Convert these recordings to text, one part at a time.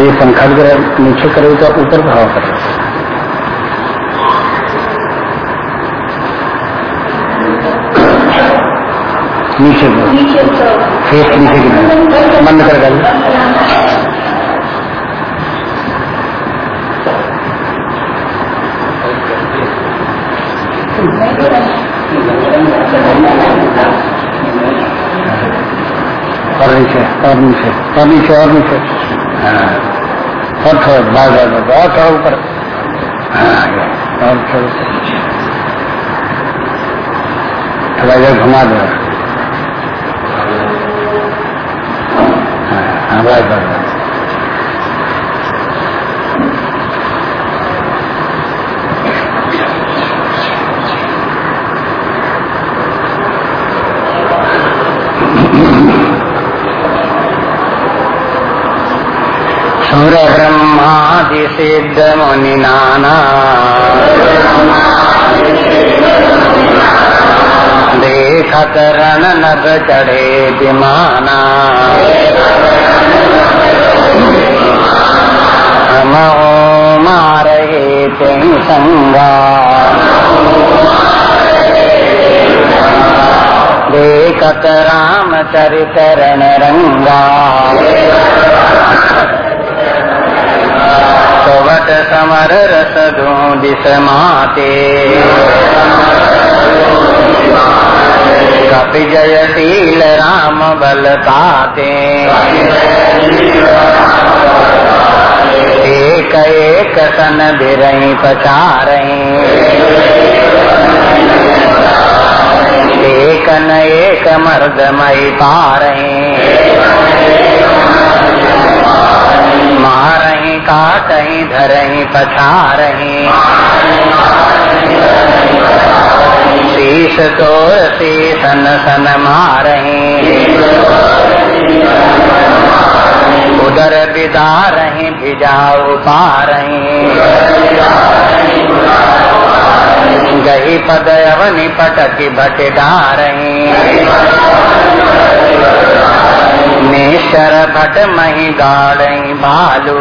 ये पंखा वगैरह नीचे करो तो ऊपर भाव करो। नीचे फेस नीचे की बंद कर गल और नीचे और नीचे और नीचे और नीचे। हाँ। हाँ ऊपर? थोड़ा इधर घुमा दो। हाँ बस बस सुर ब्रह्मादि सिद्ध मुनि नाना देखत रण नभ चढ़े विमाना महो मारे तिन संगा। देखत राम चरित रंगा सोवत समर रस दिस माते कपि जयशील राम बल पाते एक एक सन बिरई पचारई एक न एक मर्द मई पारई मारही काटही धरही पछारही शीश तो शीसन सन मारही। उदर बिदारही भिजाऊ पारही गही पद अवनि पटकी भट डारही नेशर भट मही गाड़ई भालू।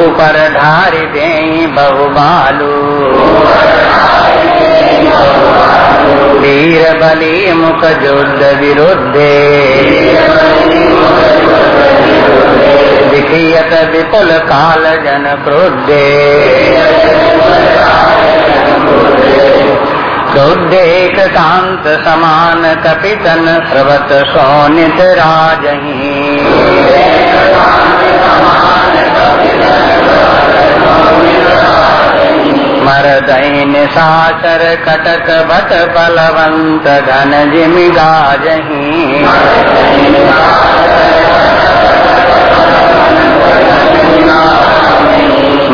ऊपर ढारी दे बहु बालू वीर बली मुख युद्ध विरुद्धे। विखियत विपुल काल जन क्रोधे। क्रोधेक कांत समान कपितन स्रवत सोनित राजही मरदैन साचर कटक भट बलवंत घन जिमि गाजही।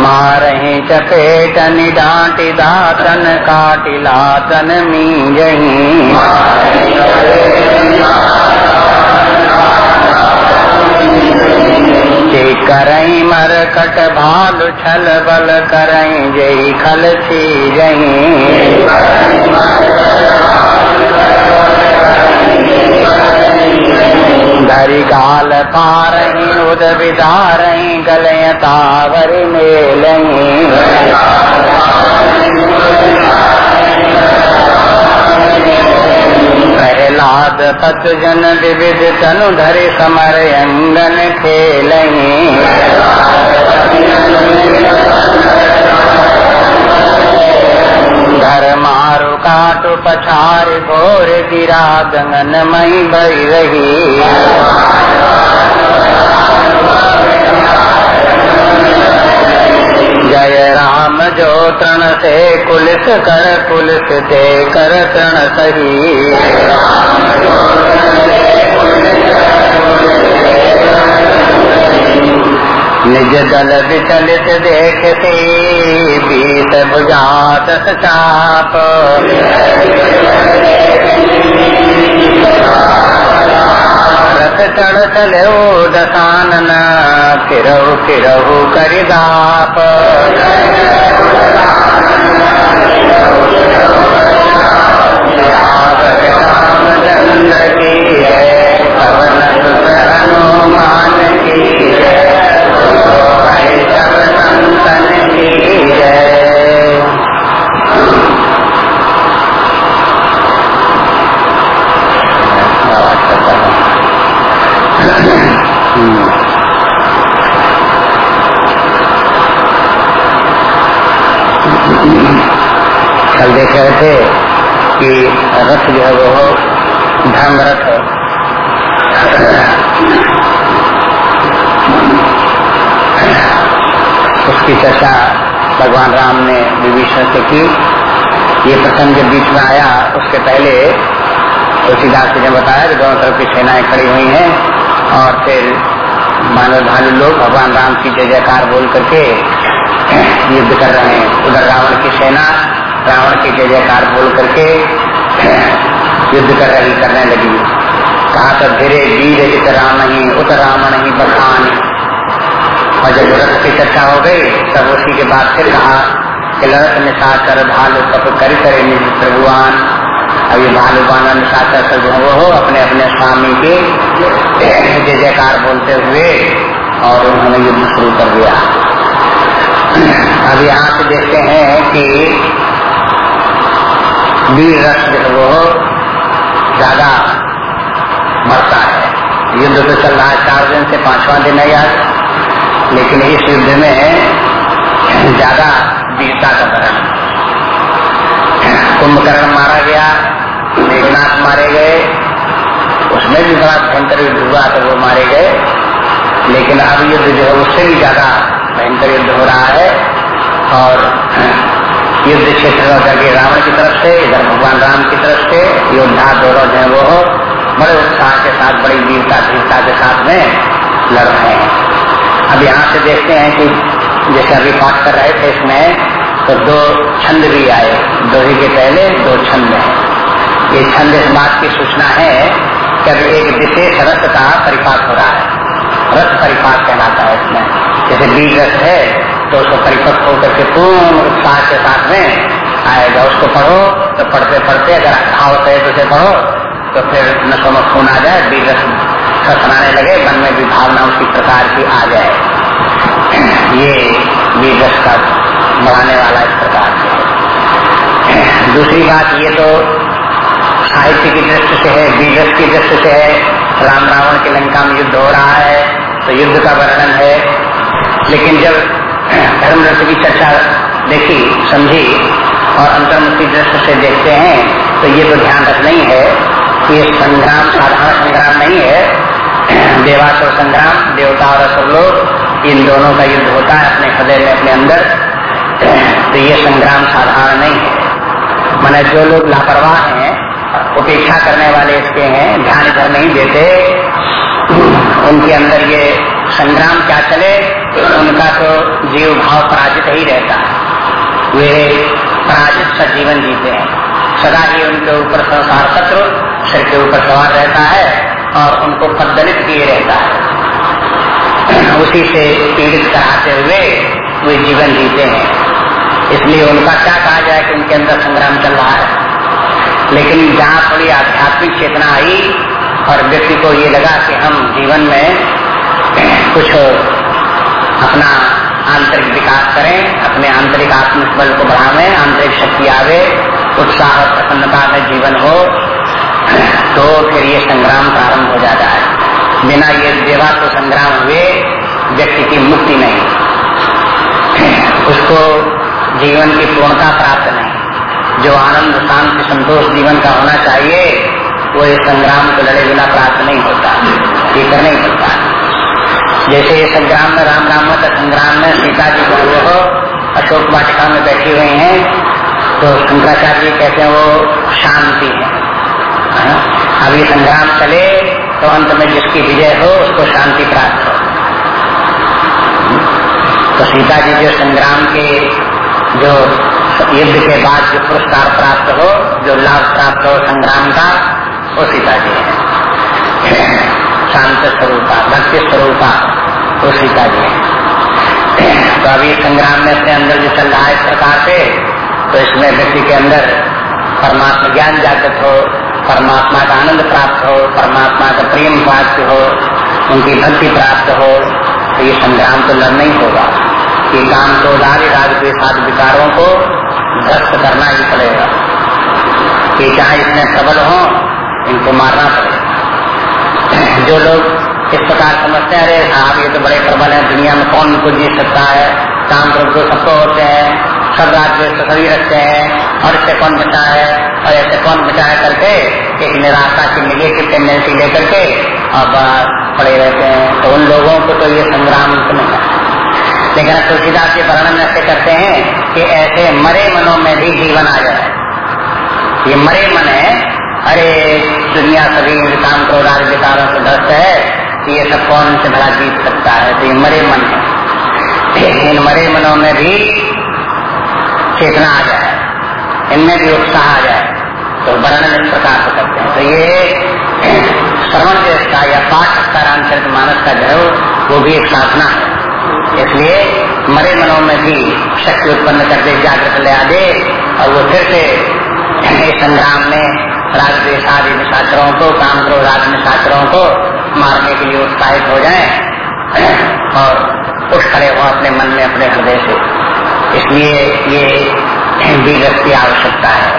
मारही चपेटन डांटी दातन काटी लातन मीजही करई मर कट भालु छल, बल करई जई खल छी धरी गाल पारही उद विदारही गलय तावर मेलही। प्रहलाद पत जन विविध तनु धरि समर अंगन खेलही। धर मारु काटु पछार घोर गिरा गंगन मई भई रही जय राम जो तृण से कुलिस कर कुलिस दे कर तृण सही। निज दल विचलित देखते, बीत चाप रथ चढ़ चले दसानन, फिरहु फिरहु करिदाप रामचंद्र की है पवन सुत हनुमान कल देख रहे थे कि रथ जो है वो धर्म रथ उसकी चर्चा भगवान राम ने विभीषण से की। ये प्रसंग जब बीच में आया, उसके पहले तुलसीदास जी ने बताया कि दोनों तरफ़ की सेनाएँ खड़ी हुई हैं और फिर मानव भालू लोग भगवान राम की जय जयकार बोल करके युद्ध कर रहे हैं। उधर रावण की सेना, रावण की जय जयकार बोल करके युद्ध कर रही, करने लगी। कहा तो धीरे वीर इत राम नहीं उत राम नहीं, बखान और जब रथ की चर्चा हो गई, तब उसी के बाद फिर कहा कि भालू कप कर करे निज प्रभुआन अब ये भालू बाना निशाचर सब वो हो अपने अपने स्वामी के जय जयकार बोलते हुए और उन्होंने युद्ध शुरू कर दिया। अब यहाँ से देखते हैं कि वीर रथ जो वो ज़्यादा बढ़ता है। युद्ध तो चल रहा है, चार दिन से पांचवा दिन है यार। लेकिन इस युद्ध में ज़्यादा वीरता का वर्णन कुंभकर्ण मारा गया, मेघनाथ मारे गए, उसमें भी बड़ा भयंकर युद्ध हुआ तो वो मारे गए। लेकिन अब युद्ध जो है, उससे भी ज़्यादा भयंकर युद्ध हो रहा है। और युद्ध क्षेत्र करके रावण की तरफ़ से, इधर भगवान राम की तरफ़ से, योद्धा दोनों जो है वो बड़े उत्साह के साथ, बड़ी वीरता धीरता के साथ में लड़ रहे हैं। अब यहाँ से देखते हैं कि जैसे अभी पाठ कर रहे थे इसमें तो दो छंद भी आए। दोही के पहले, दो छंद हैं। ये छंद इस बात की सूचना है कि अब एक विशेष रथ का परिपात हो रहा है। रथ परिपात कहलाता है इसमें। जैसे बीज रथ है तो उसको परिपक्व होकर के पूर्ण उत्साह के साथ में आएगा। उसको पढ़ो तो पढ़ते पढ़ते अगर भाव है तो उसे पढ़ो तो फिर नशो में खून आ जाए, बीज रथ सुनाने लगे, मन में भी भावना उसी प्रकार की आ जाए। ये बीज का बढ़ाने वाला इस प्रकार से दूसरी बात, ये तो साहित्य की दृष्टि से है बीजस की दृष्टि से है। राम रावण के लंका में युद्ध हो रहा है तो युद्ध का वर्णन है। लेकिन जब धर्म रथ की चर्चा देखी, समझी, और अंतर्मुखी दृष्टि से देखते हैं तो ये तो ध्यान रखना ही है। ये संग्राम, साधारण संग्राम नहीं है। देवासुर संग्राम, देवता और असुर लोग, इन दोनों का युद्ध होता है अपने हृदय में, अपने अंदर। तो ये संग्राम साधारण नहीं है। मैंने जो लोग लापरवाह हैं, उपेक्षा करने वाले इसके हैं, ध्यान इधर नहीं देते। उनके अंदर ये संग्राम क्या चले, उनका तो जीव भाव पराजित ही रहता है। वे पराजित सा जीवन जीते हैं। सदा ही उनके ऊपर संसार शत्रु सिर के ऊपर सवार रहता है और उनको पदलित किए रहता है। उसी से पीड़ित कराते हुए वे जीवन जीते हैं। इसलिए उनका क्या कहा जाए कि उनके अंदर संग्राम चल रहा है। लेकिन जहाँ थोड़ी आध्यात्मिक चेतना आई और व्यक्ति को ये लगा कि हम जीवन में कुछ अपना आंतरिक विकास करें, अपने आंतरिक आत्मबल को बढ़ावे, आंतरिक शक्ति आवे, उत्साह और प्रसन्नता में जीवन हो तो फिर ये संग्राम प्रारंभ हो जाता है। बिना ये देवा तो संग्राम हुए व्यक्ति की मुक्ति नहीं। उसको जीवन की पूर्णता प्राप्त नहीं। जो आनंद, शांति, संतोष जीवन का होना चाहिए, वो इस संग्राम को लड़े बिना प्राप्त नहीं होता ये करना ही पड़ता जैसे ये संग्राम में राम राम का संग्राम में सीता जी को वो अशोक वाटिका में बैठी हुई हैं तो शंकराचार्य कहते हैं वो शांति है। ये संग्राम चले तो अंत में जिसकी विजय हो, उसको शांति प्राप्त हो। तो सीता जी जो संग्राम के जो युद्ध के बाद जो पुरस्कार प्राप्त हो, जो लाभ प्राप्त हो संग्राम का, वो सीता जी है। शांत स्वरूपा, भक्ति स्वरूपा, वो सीता जी है। तो अभी संग्राम में अपने अंदर जो चल रहा है इस प्रकार से तो इसमें व्यक्ति के अंदर परमात्मा ज्ञान जागृत हो परमात्मा का आनंद प्राप्त हो, परमात्मा का प्रेम प्राप्त हो, उनकी भक्ति प्राप्त हो तो ये संग्राम तो लड़ना ही होगा। कि काम को दारी राज के साथ विकारों को ध्वस्त करना ही पड़ेगा। कि चाहे इसमें प्रबल हो, इनको मारना पड़ेगा। जो लोग इस प्रकार समझते हैं, अरे साहब ये तो बड़े प्रबल है, दुनिया में कौन इनको जीत सकता है? काम तो सबको होते हैं, सब राज्य सभी रखते हैं। और इससे कौन बचा है और ऐसे कौन बचा है करके एक निराशा की निगेटिव टेंडेंसी लेकर के और पड़े रहते हैं। तो उन लोगों को तो ये संग्राम नहीं है। लेकिन तुलसीदास के वर्णन ऐसे करते हैं कि ऐसे मरे मनों में भी जीवन आ जाए। ये मरे मन है। अरे, दुनिया सभी काम क्रोध आदि विकारों से ग्रस्त है ये सब कौन से भला जीत सकता है? तो ये मरे मन है। इन मरे मनों में भी चेतना आ जाए। इनमें भी उत्साह आ जाए तो वर्णन इस प्रकार से करते हैं। तो ये श्रवण का या पाठ का रामचरित मानस का जो वो भी एक साधना है। इसलिए मरे मनों में भी शक्ति उत्पन्न करके जागृत ले दे और वो फिर से संग्राम में राज देश आदि निशाचरों को, काम करो राज निशाचरों को मारने के लिए उत्साहित हो जाए, और उठ खड़े हो अपने मन में, अपने हृदय से। इसलिए ये वीरत की आवश्यकता है।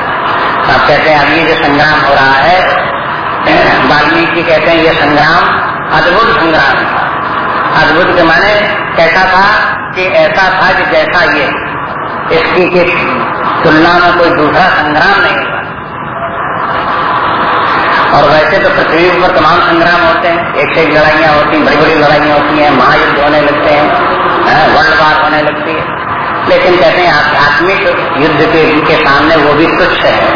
आप कहते हैं अभी जो संग्राम हो रहा है, वाल्मीकि कहते हैं, ये संग्राम अद्भुत संग्राम था। अद्भुत के माने कैसा था कि ऐसा था कि जैसा ये, इसकी की तुलना में कोई दूसरा संग्राम नहीं और वैसे तो पृथ्वी पर तमाम संग्राम होते हैं। एक से एक लड़ाइयाँ होती हैं बड़ी बड़ी लड़ाइयाँ होती हैं, महायुद्ध होने लगते हैं, वर्ल्ड वार होने लगती है। लेकिन कहते हैं आध्यात्मिक युद्ध के, के सामने वो भी तुच्छ है।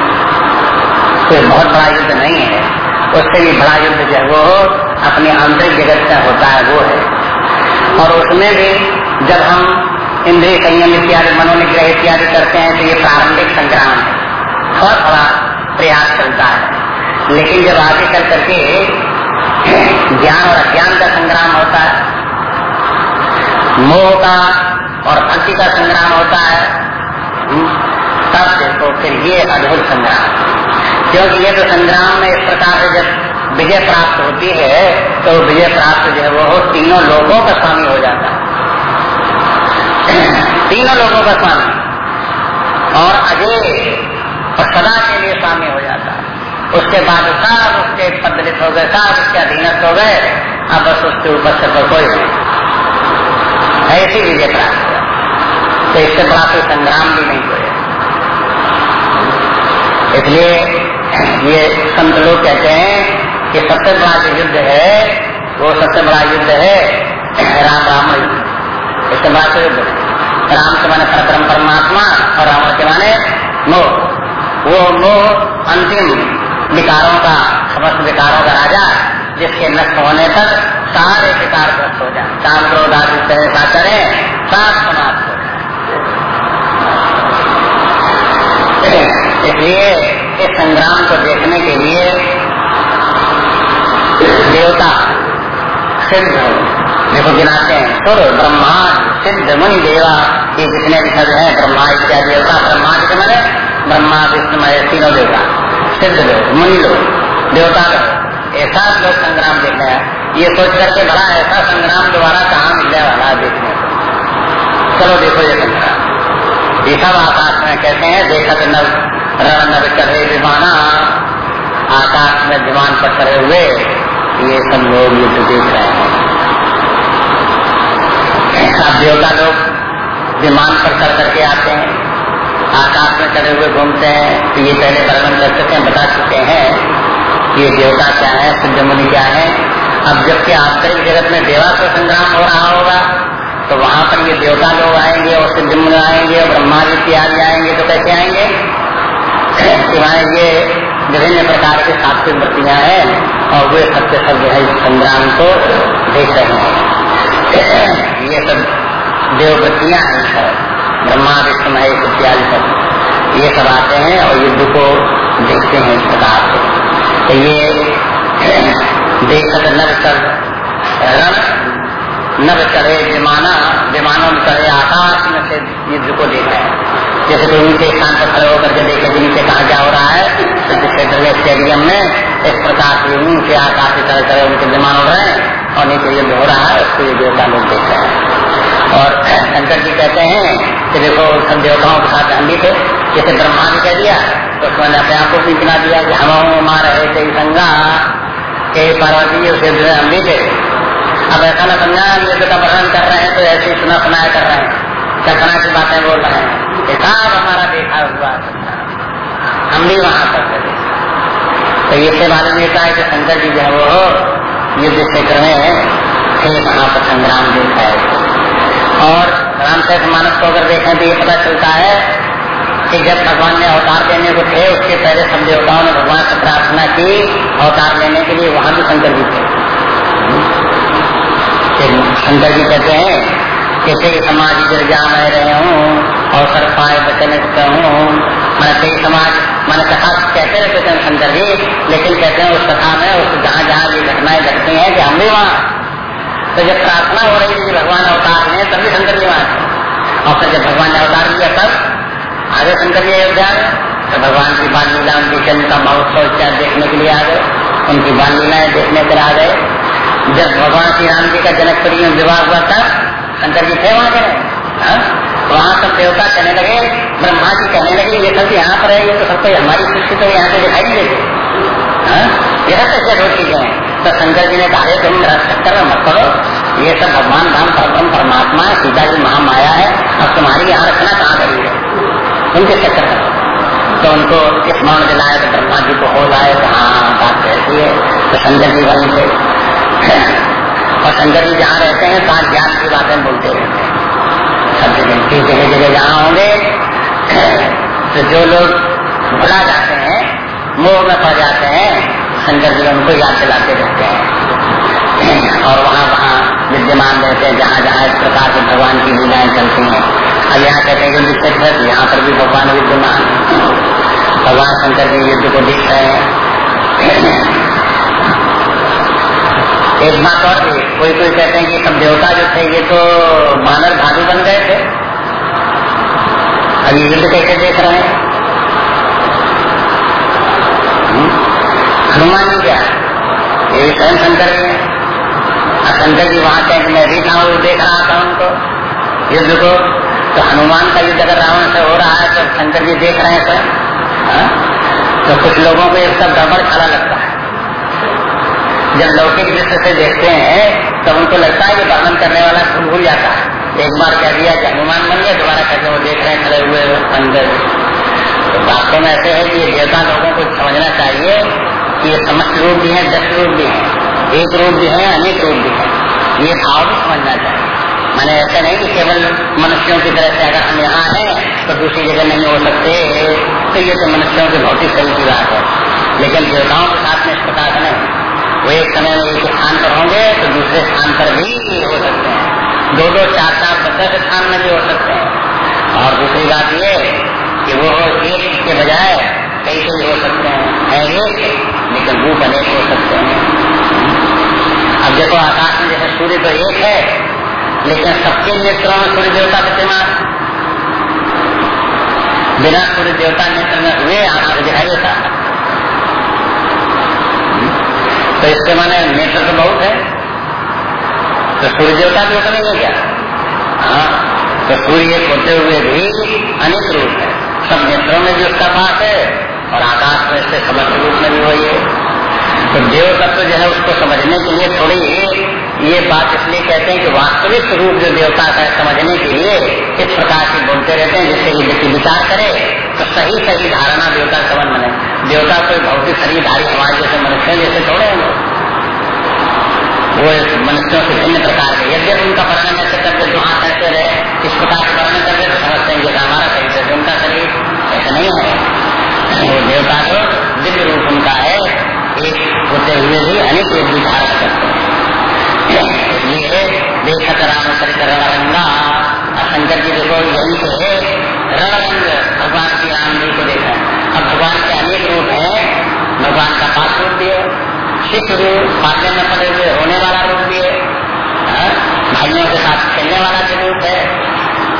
कोई बहुत बड़ा युद्ध नहीं है। उससे भी बड़ा युद्ध जो वो अपने आंतरिक जगत का होता है वो है। और उसमें भी जब हम इंद्रिय संयम इत्यादि मनोनिग्रह इत्यादि करते हैं तो ये प्रारंभिक संग्राम है। बहुत बड़ा प्रयास चलता है। लेकिन जब आगे चल करके ज्ञान और अज्ञान का संग्राम होता है मोह का और भक्ति का संग्राम होता है तब देखो फिर ये अद्भुत संग्राम। क्योंकि ये तो संग्राम में इस प्रकार से जब विजय प्राप्त होती है तो विजय प्राप्त जो है वो तीनों लोगों का स्वामी हो जाता है। तीनों लोगों का स्वामी। और अजय और सदा के लिए स्वामी हो जाता है। उसके बाद सब उसके पदलित हो गए सब उसके अधीनस्थ हो गए, अब बस उसके ऊपर से कोई नहीं। ऐसी विजय प्राप्त। तो इससे बड़ा कोई संग्राम भी नहीं हुए इसलिए ये संत लोग कहते हैं कि सबसे बड़ा जो युद्ध है, वो सबसे बड़ा युद्ध है राम राम युद्ध। इससे बड़ा तो युद्ध राम के माने परम परमात्मा और रावण के माने मोह। वो मोह अंतिम विकारों का, समस्त विकारों का राजा, जिसके नष्ट होने तक सारे विकार ग्रस्त हो जाए। काम क्रोध आदि ऐसा करे सात समाप्त इसलिए इस संग्राम को देखने के लिए देवता सिद्ध देखो गिनाते हैं। सुर ब्रह्मा सिद्ध मुनि देवा, ये जितने भी सब है, ब्रह्मा इत्यादि देवता, ब्रह्मा के मैंने ब्रह्मा, विष्णु, महेश, तीनों देवता, सिद्ध लोग, मुनि लोग, देवता लोग। ऐसा लोग संग्राम देखा है, ये सोच करके बड़ा ऐसा संग्राम दोबारा कहाँ मिलने वाला है देखने को। चलो देखो ये संग्राम। ये सब आकाश में कहते हैं देखत तो नव रण नव चढ़े विमाना आकाश में विमान पर चढ़े हुए ये सब लोग युद्ध देख रहे हैं सब देवता लोग विमान पर चढ़ करके आते हैं। आकाश में चढ़े हुए घूमते हैं तो ये पहले वर्णन कर चुके हैं बता चुके हैं ये देवता क्या है? सिद्ध मुनि क्या है? अब जबकि आंतरिक जगत में देवा का संग्राम हो रहा होगा तो वहाँ पर ये देवता लोग आएँगे और सिद्ध मुनि आएँगे और ब्रह्मा जी इत्यादि आएँगे तो कैसे आएँगे? वहाँ ये विभिन्न प्रकार की सात्विक वृत्तियाँ हैं और वे सबसे सब जो है संग्राम को देख रहे हैं। ये सब देववृत्तियाँ हैं सब ब्रह्मा विष्णु महेश इत्यादि सब। ये सब आते हैं और युद्ध को देखते हैं इस प्रकार से। तो ये देखत नर कर रण नभ चढ़े, विमाना, विमानों में चढ़े, आकाश में से युद्ध को देखा है। जैसे कोई नीचे स्थान पर खड़े होकर के देखे नीचे कहा हो रहा है क्षेत्र में स्टेडियम में इस प्रकार से नीचे आकाश से चढ़े चढ़े उनके विमान उड़ रहे हैं और नीचे युद्ध हो रहा है, उसको ये देवता लोग देख रहे हैं। और शंकर जी कहते हैं कि देखो, सब देवताओं के साथ हम भी थे जैसे ब्रह्मा जी कह दिया तो उसमें अपने आप को भी बना दिया कि हम मार रहे थे, संगा। के पार्वती, उस हम भी थे अब ऐसा न समझा, हम युद्ध का वर्णन कर रहे हैं तो ऐसे सुना सुनाया कर रहे हैं। कल्पना की बातें बोल रहे हैं? देखा हमारा देखा हुआ हम भी वहाँ पर तो ये से मालूम होता है कि शंकर जी जो है वो युद्ध क्षेत्र में थे वहाँ पर संग्राम देखा है। और राम मानस को अगर देखें तो ये पता चलता है कि जब भगवान ने अवतार देने को थे, उसके पहले देवताओं ने भगवान से प्रार्थना की अवतार लेने के लिए, वहाँ भी शंकर जी थे। शंकर जी कहते हैं कैसे समाज गिर जा मैं रहे हूँ अवसर पाए बचन हूँ मैं कई समाज, मैंने कथा कहते रहते थे शंकर जी लेकिन कहते हैं उस कथा में, उस जहाँ जहाँ ये घटनाएँ घटती हैं कि हम भी वहाँ। तो जब प्रार्थना हो रही थी कि भगवान अवतार लें तभी शंकर जी वहाँ और फिर जब भगवान ने अवतार लिया तब आगे शंकर जी अयोध्या तो भगवान की बाल लीला उनकी जन्म का महोत्सव देखने के लिए आ गए। उनकी बाल लीलाएँ देखने पर आ गए। जब भगवान श्री राम जी का जनकपुरी में विवाह हुआ था, शंकर जी थे वहाँ के हाँ? वहाँ सब देवता कहने लगे ब्रह्मा जी कहने लगे, ये सब यहाँ पर है, ये तो सबको हमारी सृष्टि तो यहाँ से दिखाई नहीं देती। हाँ? यह कैसे दो चीज़ें हैं। तो शंकर जी ने कहा तुम चक्कर मत करो। ये सब भगवान राम परम परमात्मा है, सीता जी महामाया है, अब तुम्हारी यहाँ रखना कहाँ करी है? उनके चक्कर तो उनको स्मरण दिलाए तो ब्रह्मा जी को हो लाए तो हाँ बात कहती है। तो शंकर जी से और शंकर जी जहाँ रहते हैं तहाँ ज्ञान की बातें बोलते रहते हैं। सब जगह किस जगह जगह जहाँ होंगे तो जो लोग भुला जाते हैं, मोह में पड़ जाते हैं शंकर जी उनको याद दिलाते रहते हैं। और वहाँ वहाँ विद्यमान रहते हैं, जहाँ जहाँ इस प्रकार से भगवान की लीलाएँ चलती हैं। अब यहाँ कहते हैं कि क्षेत्र है, यहाँ पर भी भगवान विद्यमान भगवान शंकर जी युद्ध को देख रहे हैं। एक बात और कोई कोई कहते हैं कि सब देवता जो थे, ये तो मानव धातु बन गए थे। अब युद्ध कैसे देख रहे हैं? हम्म? हनुमान जी क्या? ये स्वयं शंकर जी और शंकर जी वहाँ कहें मैं भी था देख रहा था उनको युद्ध को। तो हनुमान का युद्ध अगर रावण से हो रहा है तो शंकर जी देख रहे हैं सर हाँ? तो कुछ लोगों को ये सब गड़बड़ खड़ा लगता जब लौकिक दृष्टि से देखते हैं, तब उनको लगता है कि वर्णन करने वाला भूल भूल जाता है। एक बार कह दिया कि हनुमान बन गया दोबारा कहते वो देख रहे खड़े हुए अंदर। तो वास्तव में ऐसे है कि ये देवता लोगों को समझना चाहिए कि ये समस्त रूप भी है, दस रूप भी है, एक रूप भी है, अनेक रूप भी है। ये भाव भी समझना चाहिए। मैंने ऐसा नहीं कि केवल मनुष्यों की तरह से अगर हम यहाँ हैं तो दूसरी जगह नहीं हो सकते तो ये तो मनुष्यों की भौतिक शरीर की बात है। लेकिन देवताओं के साथ में इस प्रकार वो एक समय में एक स्थान पर होंगे तो दूसरे स्थान पर भी हो सकते हैं। दो दो चार चार पचास स्थान में भी हो सकते हैं। और दूसरी बात ये कि वो एक के बजाय कई कई हो सकते हैं। है एक, लेकिन रूप अनेक हो सकते हैं। अब देखो, आकाश में जैसे सूर्य तो एक है, लेकिन सबके नेत्रों में सूर्य देवता का विद्यमान। बिना सूर्य देवता नेत्र में हुए, आकाश दिखाई देता है तो इसके माने नेत्र तो बहुत है। तो सूर्य देवता भी उतने है क्या? हाँ तो सूर्य होते हुए भी अनेक रूप है। सब नेत्रों में भी उसका पास है और आकाश में इससे समस्त रूप में भी वही है। तो देव तत्व जो है उसको समझने के लिए थोड़ी ये बात इसलिए कहते हैं कि वास्तविक रूप जो देवता का है समझने के लिए इस प्रकार से बोलते रहते हैं जिससे ये व्यक्ति विचार करे। तो सही सही धारणा देवता समझ बने। देवता कोई भौतिक शरीरधारी समाज जैसे मनुष्य जैसे थोड़े हैं वो मनुष्यों से भिन्न प्रकार के। यद्यपि उनका वर्णन ऐसे करते जो हाथ ऐसे रहे, इस प्रकार से वर्णन करते तो समझते हैं जैसा हमारा शरीर है, उनका शरीर ऐसा नहीं है। वो देवता तो दिव्य रूप उनका है, एक होते हुए भी अनेक रूप विचार करते हैं। इसलिए देखत राम मानसिक रूप पालने में पड़े हुए होने वाला रूप भी है हाँ? भाइयों के साथ खेलने वाला भी रूप है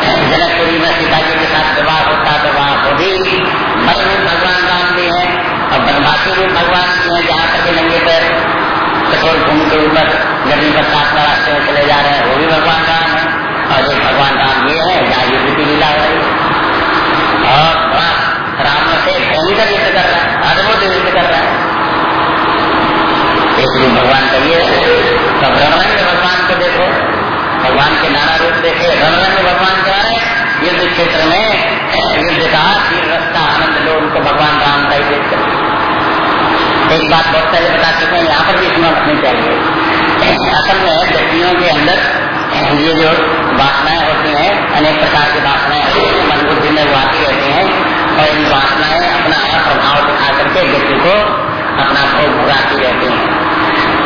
हाँ? जनकपुरी में सीता जी के साथ विवाह होता है विवाह वो भी बल रूप भगवान राम भी है, और बनवासी रूप भगवान भी है, जहाँ तक नंगे पर कठोर भूमि के ऊपर गर्मी बरसात का रास्ते में चले जा रहे हैं, वो भी भगवान इसलिए भगवान का ये तो रणरंग भगवान को देखो। भगवान के नाना रूप देखे। रणरंग भगवान क्या है। युद्ध क्षेत्र में, युद्ध का तीर रस्ता आनंद लो, उनको भगवान राम का ही देखते एक बात बहुत पहले बता चुके हैं, यहाँ पर भी स्मरण रखनी चाहिए। असल में व्यक्तियों के अंदर ये जो वासनाएँ होती हैं, अनेक प्रकार की वासनाएँ होती हैं मन बुद्धि में वो आती रहती हैं, और इन वासनाएँ अपना प्रभाव दिखा करके व्यक्ति को अपना भोग भोगाती रहती हैं।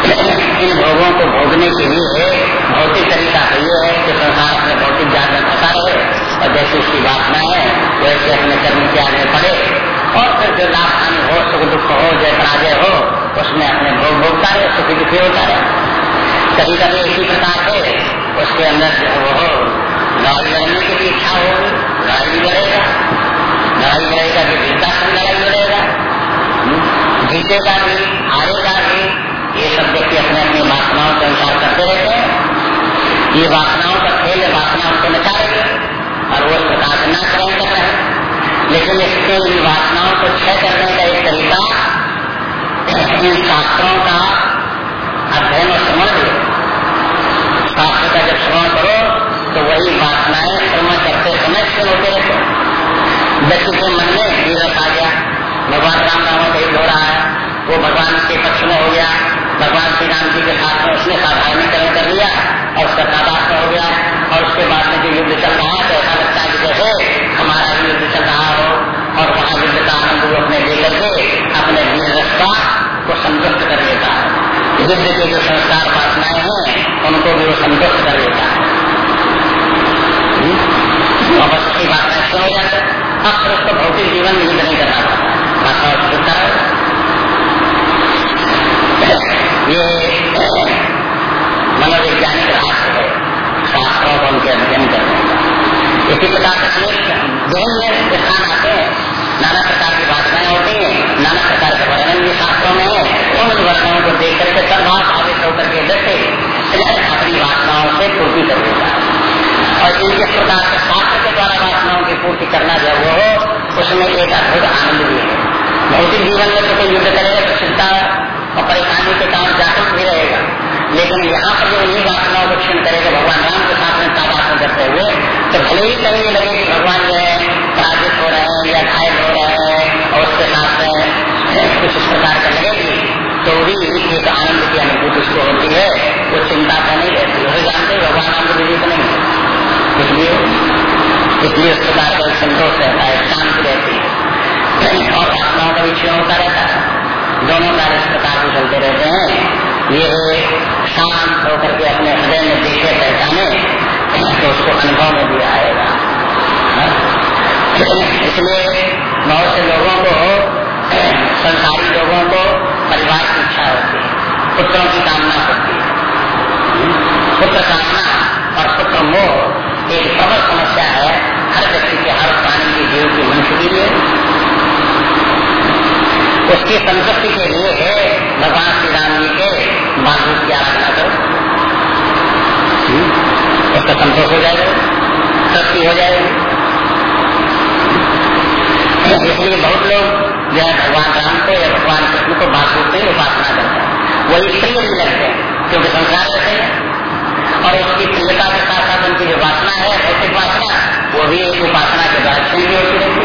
इन भोगों को भोगने के लिए भौतिक तरीका तो ये है कि संसार अपने भौतिक जान में फंसा रहे और जैसे उसकी वासना है, वैसे अपने कर्म के आगे पड़े और फिर जो लाभ हानि हो सुख दुख हो जय पराजय हो, उसमें अपने भोग भोगता रहे सुखी दुखी होता रहे। कभी कभी इसी प्रकार से उसके अंदर जो वो हो लड़ाई लड़ने की भी इच्छा होगी, लड़ाई भी लड़ेगा लड़ाई लड़ेगा जो जीता लड़ाई लड़ेगा जीतेगा भी, हारेगा भी सब व्यक्ति अपने अपनी वासनाओं के अनुसार करते रहते हैं। ये वासनाओं का खेल है, वासनाओं को नचा रही है और वो प्रकार से नाच कर लेकिन इसके इन वासनाओं को क्षय करने का एक तरीका इन शास्त्रों का अध्ययन और श्रवण भी शास्त्र का जब श्रवण करो तो वही वासनाएँ श्रवण करते समय क्षण होते रहते व्यक्ति के मन में वीरत आ गया, भगवान राम रावण का युद्ध हो रहा है वो भगवान के पक्ष में हो गया राम जी के साथ में उसने साधारणीकरण कर लिया, और उसका तादात्म हो गया, और उसके बाद में जो युद्ध चल रहा है तो ऐसा लगता है कि जैसे हमारा भी युद्ध चल रहा हो, और वहाँ युद्ध का आनंद वो अपने लेकर के अपने वीर रस्ता को संतुष्ट कर लेता है। युद्ध के जो संस्कार वासनाएँ हैं, उनको भी वो संतुष्ट कर लेता है। और बस की वासनाएँ शुरू हो। अब फिर उसको भौतिक जीवन युद्ध नहीं करना पड़ता। वासना शुद्ध ये, मनोवैज्ञानिक रहस्य है, शास्त्रों को उनके अध्ययन करने का। इसी प्रकार से विभिन्न स्थान आते हैं। नाना प्रकार की वासनाएँ होती हैं, नाना प्रकार के वर्णन भी शास्त्रों में है। उन वर्णनों को देख करके सर्वात आवेश होकर के दृष्टि अपनी वासनाओं से पूर्ति कर देता है और इन जिस प्रकार से शास्त्र के द्वारा वासनाओं की पूर्ति करना जो वो हो, उसमें एक अद्भुत आनंद भी है। भौतिक जीवन में तो कोई युद्ध करेगा तो चिंता और परेशानी के कारण जागरूक भी रहेगा। लेकिन यहाँ पर जो इन्हीं वासनाओं को क्षण करेगा, भगवान राम के साथ में तादात्म करते हुए तो भले ही कभी लगे कि भगवान जो है पराजित हो रहे हैं या घायल हो रहे हैं और उसके साथ में कुछ इस प्रकार का लगेगी तो भी एक आनंद की अनुभूति उसको होती है, वो चिंता का नहीं रहती। है जानते भगवान राम को विदित नहीं इसलिए इसलिए उस प्रकार का संतोष रहता है, शांति रहती है। और आत्माओं का विषय होता रहता है। दोनों कार्य इस प्रकार चलते रहते हैं। ये शांत होकर के अपने हृदय में देखे पहचाने तो उसको अनुभव में भी आएगा। इसलिए बहुत से लोगों को, संसारी लोगों को परिवार की इच्छा होती है, पुत्रों की कामना होती है। पुत्र कामना और पुत्र मोह एक प्रबल समस्या है। हर व्यक्ति के हर प्राणी के जीव की मनुष्य के लिए। उसकी संतुष्टि के लिए है भगवान श्री राम जी के बांधव की आराधना करो। उसका संतोष हो जाएगा, तृप्ति हो जाएगी। इसलिए बहुत लोग जो है भगवान राम को या भगवान कृष्ण को बांधव से उपासना करते हैं। वही प्रिय भी लगते हैं, क्योंकि संसार रहते हैं। और उसकी प्रियता के साथ साथ उनकी जो वासना है, भौतिक वासना, वो भी एक उपासना के द्वारा क्षण होती रहती है।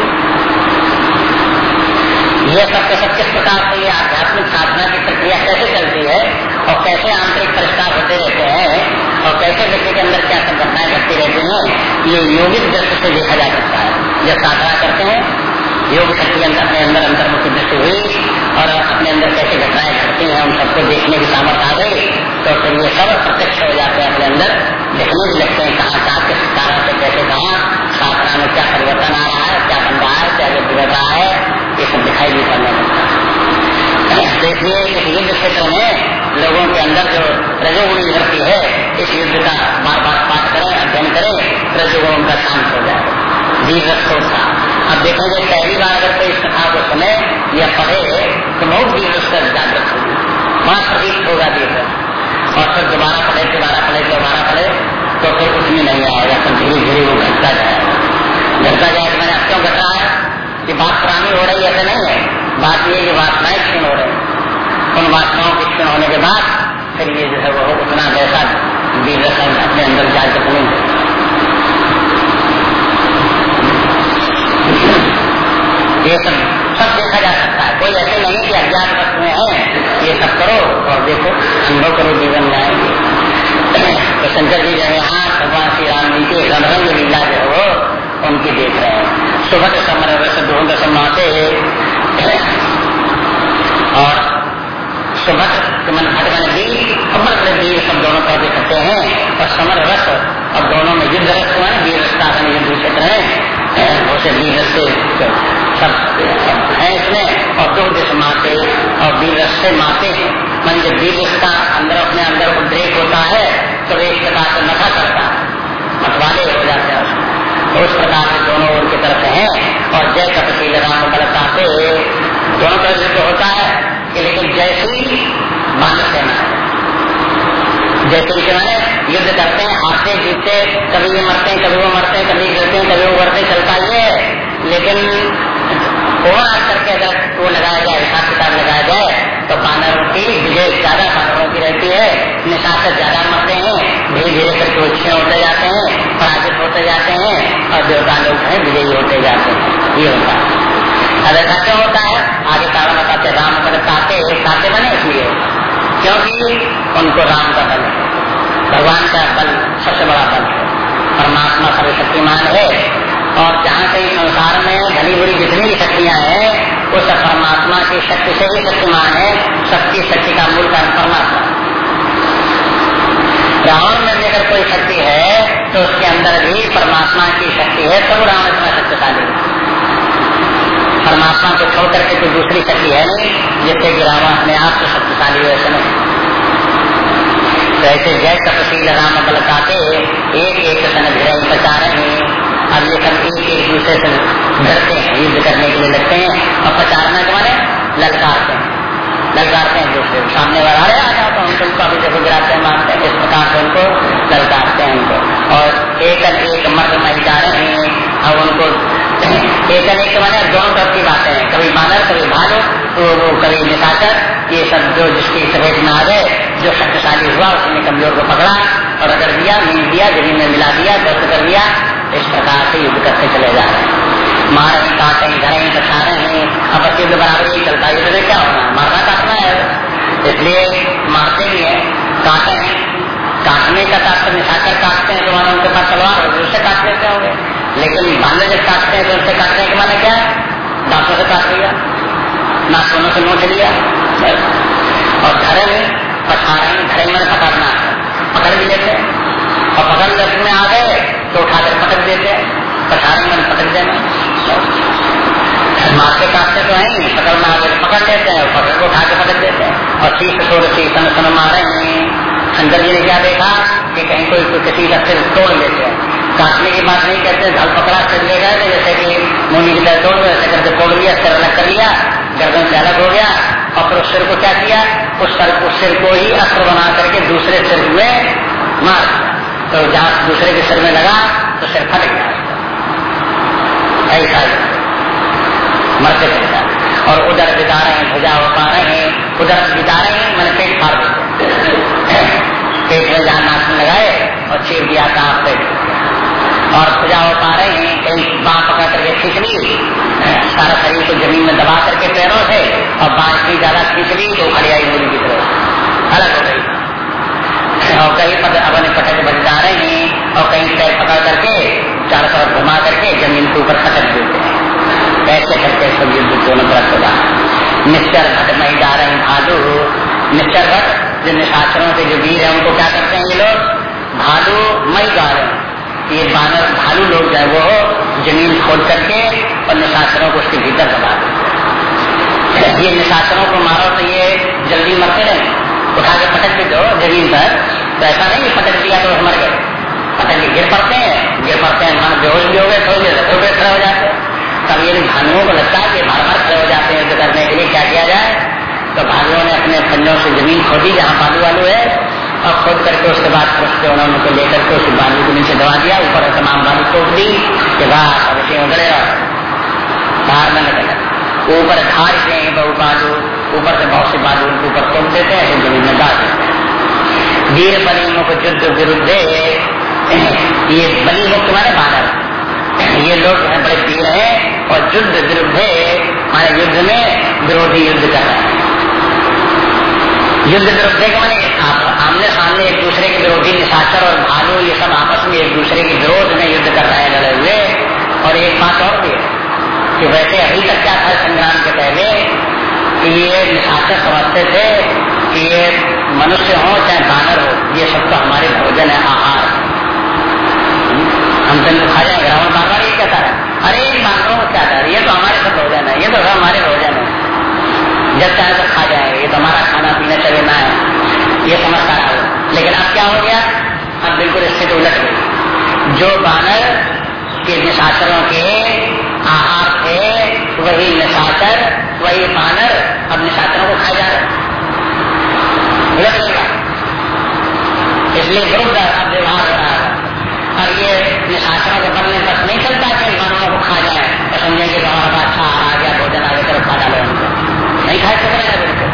ये सब के सब किस प्रकार से ये आध्यात्मिक साधना की प्रक्रिया कैसे चलती है और कैसे आंतरिक परिष्कार होते रहते हैं और कैसे व्यक्ति के अंदर क्या सब घटनाएँ घटती रहती हैं, ये योगिक दृष्टि से देखा जा सकता है। जब साधना करते हैं, योग शक्ति अपने अंदर अंतर्मुखी दृष्टि हुई और अपने अंदर कैसे घटनाएँ घटती हैं, उन सबको देखने की सामर्थ आ गई तो फिर ये सब प्रत्यक्ष हो जाते हैं अपने अंदर घटता जाएगा मैंने अब क्यों है कि बात पुरानी हो रही ऐसा नहीं है। बात ये कि वासनाएँ क्षीण हो रही उन वासनाओं के क्षीण होने के बाद फिर ये जो है वो उतना वैसा वीर अपने अंदर जाकर नहीं ये सब सब देखा जा सकता है। कोई ऐसे नहीं कि अज्ञात वस्तुएँ हैं। ये सब करो और देखो, अनुभव करो, जीवन में आएँगे। तो शंकर जी जो यहाँ भगवान श्री राम जी के रणरंग लीला जो है वो उनकी देख रहे हैं सुबह समर रस ढूंढ समाते और सुबह मन भटवन वीर अमर वीर सब दोनों तरफ़ इकट्ठे हैं। और समर रस और दोनों में युद्ध रस हुआ है, वीर रस का युद्ध क्षेत्र है। उसे वीर रस से सब है इसमें, और दो दिश माते, और वीर रस से माते हैं। मन जब वीर रस का अंदर, अपने अंदर उद्रेक होता है तो एक प्रकार से नशा करता है मतवाले हो जाते हैं उसमें तो उस प्रकार से दोनों ओर की तरफ़ है और जय कपशील राम बलता से दोनों तरफ़ से तो होता है कि लेकिन जैसे मानव सेना जैसे कि मैंने, युद्ध करते हैं, हारते, जीतते, कभी ये मरते हैं, कभी वो मरते हैं, कभी गिरते हैं, कभी वो बढ़ते चलता है। लेकिन ओवरऑल करके अगर वो लगाया जाए हिसाब किताब लगाया जाए तो बानरों की विजय ज़्यादा बानरों की रहती है, निशाचर ज़्यादा मरते हैं धीरे धीरे करके अच्छे होते जाते हैं पराजित होते जाते हैं और देवता लोग हैं, विजयी होते जाते हैं। ये होता है। अब ऐसा क्यों होता है, आगे कारण बताते राम बल ताते ताते बने, इसलिए क्योंकि उनको राम का बल है। भगवान का बल सबसे बड़ा बल है। परमात्मा सर्वशक्तिमान है। और जहाँ कहीं संसार में धनी बुरी जितनी भी शक्तियाँ हैं वो सब परमात्मा की शक्ति से ही शक्तिमान है। सबकी शक्ति का मूल कारण परमात्मा। रावण में भी अगर कोई शक्ति है तो उसके अंदर भी परमात्मा की शक्ति है तो राम इतना शक्तिशाली परमात्मा को छोड़ करके कोई दूसरी शक्ति है नहीं, जिससे कि रावण अपने आप से शक्तिशाली हो ऐसे नहीं ऐसे जय तपशील राम बल बलकाते एक एक सन भिड़ई प्रचार अब ये सब एक एक दूसरे से डरते हैं, युद्ध करने के लिए लगते हैं, और प्रचारना के माने ललकारते हैं। ललकारते हैं दूसरे सामने वाला, अरे आ जाओ तो हम तुमको अभी देखो गिराते हैं, मारते हैं इस प्रकार से उनको, ललकारते हैं उनको। और एक एक मर्द मही जा रहे हैं, अब उनको एक अनेक माने दोनों तरफ़ की बातें हैं। कभी बानर कभी भालू तो वो कभी निशाचर, ये सब जो जिसकी सफ़ेद में आ गए, जो शक्तिशाली हुआ, उसने कमज़ोर को पकड़ा और अगर दिया, मीन दिया, ज़मीन में मिला दिया दस्त कर दिया, इस प्रकार से युद्ध करते चले जा रहे हैं। मार रहे काटे धरे रहे हैं। अब बस युद्ध बराबर ही चलता युद्ध में क्या होना मारना काटना है। इसलिए मारते ही है काटे हैं। काटने का तात्पर्य निशाकर काटते हैं तो माना उनके पास तलवार होगी उससे काट लेते होंगे। लेकिन बांधे जब काटते हैं तो उससे काटने के माने क्या? है दांतों से काट लिया, नाखूनों से नोच लिया और घरे में पछाड़े घरे में पकड़ना पकड़ भी लेते और पकड़ में आ गए तो उठाकर पकड़ देते पछाड़े में पकड़ देना मारते काटते तो है पकड़ में आगे पकड़ लेते हैं। पकड़ को उठा के पटक देते हैं। और शीश छोड़ शीशन सन मारे शंकर जी ने क्या देखा? कि कहीं कोई कोई किसी का सिर तोड़ लेते हैं। काटने की बात नहीं कहते धल पकड़ा, सिर ले गए जैसे कि मुनि की तरह तोड़ वैसे करके तोड़ लिया, सिर अलग कर लिया। गर्दन से अलग हो गया। और फिर उस सिर को क्या किया? उस सर उस सिर को ही अस्त्र बना करके दूसरे सिर में मार तो जहाँ दूसरे के सिर में लगा तो सिर फट गया। ऐसा मरते चलता और उधर बिता रहे हैं, भुजा हो पा रहे हैं, उधर बिता रहे हैं मैंने पेट फाड़ पेट में जहाँ नाचने लगाए और चीर दिया कहा पेट और पूजा हो पा रहे हैं, कहीं बाँ पकड़ करके खींच ली। सारा शरीर को ज़मीन में दबा करके पैरों से और बाँ इतनी ज़्यादा खींच ली तो खड़ी आई की तरफ़ अलग हो गई। और कहीं अपने पटक बच जा रहे हैं और कहीं पैर पकड़ करके चारों तरफ़ घुमा करके ज़मीन के ऊपर पटक देते हैं। ऐसे करके सब युद्ध दोनों तरफ़ होगा निश्चर भट्ट में जा रहे हैं भालू। निश्चर भट्ट जो निशाचरों के जो वीर है, उनको क्या करते हैं ये लोग? भादु मई गा रहे हैं। ये बानर, भालू लोग जो वो ज़मीन खोद करके और निशाचरों को उसके भीतर दबा देते ये निशाचरों को मारो तो ये जल्दी मरते रहे उठा के पटक भी दो ज़मीन पर। तो ऐसा नहीं, पटक दिया तो मर गए। पटक के गिर पड़ते हैं। गिर पड़ते हैं, मन बेहोश भी हो गए थोड़ी देर थोड़े खड़े हो जाते हैं। तब ये भालुओं को लगता है कि बार बार खड़े हो जाते हैं तो करने के लिए क्या किया जाए? तो भालुओं ने अपने फंडों से ज़मीन खोदी, जहाँ भालू वालू है, और खोद करके उसके बाद उसके उन्होंने उनको लेकर के उसकी बालू को नीचे दबा दिया, ऊपर तमाम बालू तोड़ दी के बाद इसे उगड़े बाहर न निकले ऊपर के बहु बालू, ऊपर से बहुत से बालू उनके ऊपर तोड़ देते हैं ज़मीन में डाल देते हैं। वीर बली मुख युद्ध विरुद्ध ये बली लोग तुम्हारे बानर। ये लोग हैं, बड़े वीर हैं और युद्ध विरुद्ध हमारे युद्ध में विरोधी युद्ध कर रहे हैं। युद्ध विरुद्ध के माने आमने सामने एक दूसरे के विरोधी निशाचर और भालू, ये सब आपस में एक दूसरे के विरोध में युद्ध कर रहे हैं, लड़े हुए। और एक बात और भी है कि वैसे अभी तक क्या था संग्राम के पहले कि ये निशाचर समझते थे कि ये मनुष्य हो, चाहे बानर हो, ये सब तो हमारे भोजन है, आहार। हम तो खा जाएँगे रावण बार बार ये कहता है अरे, इन बानरों को क्या कर ये तो हमारे सब भोजन है, ये तो हमारे भोजन है। जब चाहे तो खा जाएँगे ये तो हमारा खाना पीना चलेना है। ये समझता रहा लेकिन अब क्या हो गया? अब बिल्कुल स्थिति उलट गई। जो बानर के निशाचरों के आहार थे, वही निशाचर, वही बानर अब निशाचरों को खा जा रहे उलट गया। इसलिए विरुद्ध अब व्यवहार हो है और ये निशाचरों के बनने बस नहीं चलता कि मानवों को खा जाए। तो समझे कि बाबा का अच्छा आ गया, भोजन आ गया खा डालो नहीं खा सकेगा बिल्कुल।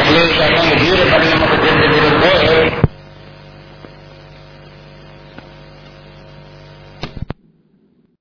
इसलिए कहते हैं वीर बड़ी मुख विरुद्ध विरुद्ध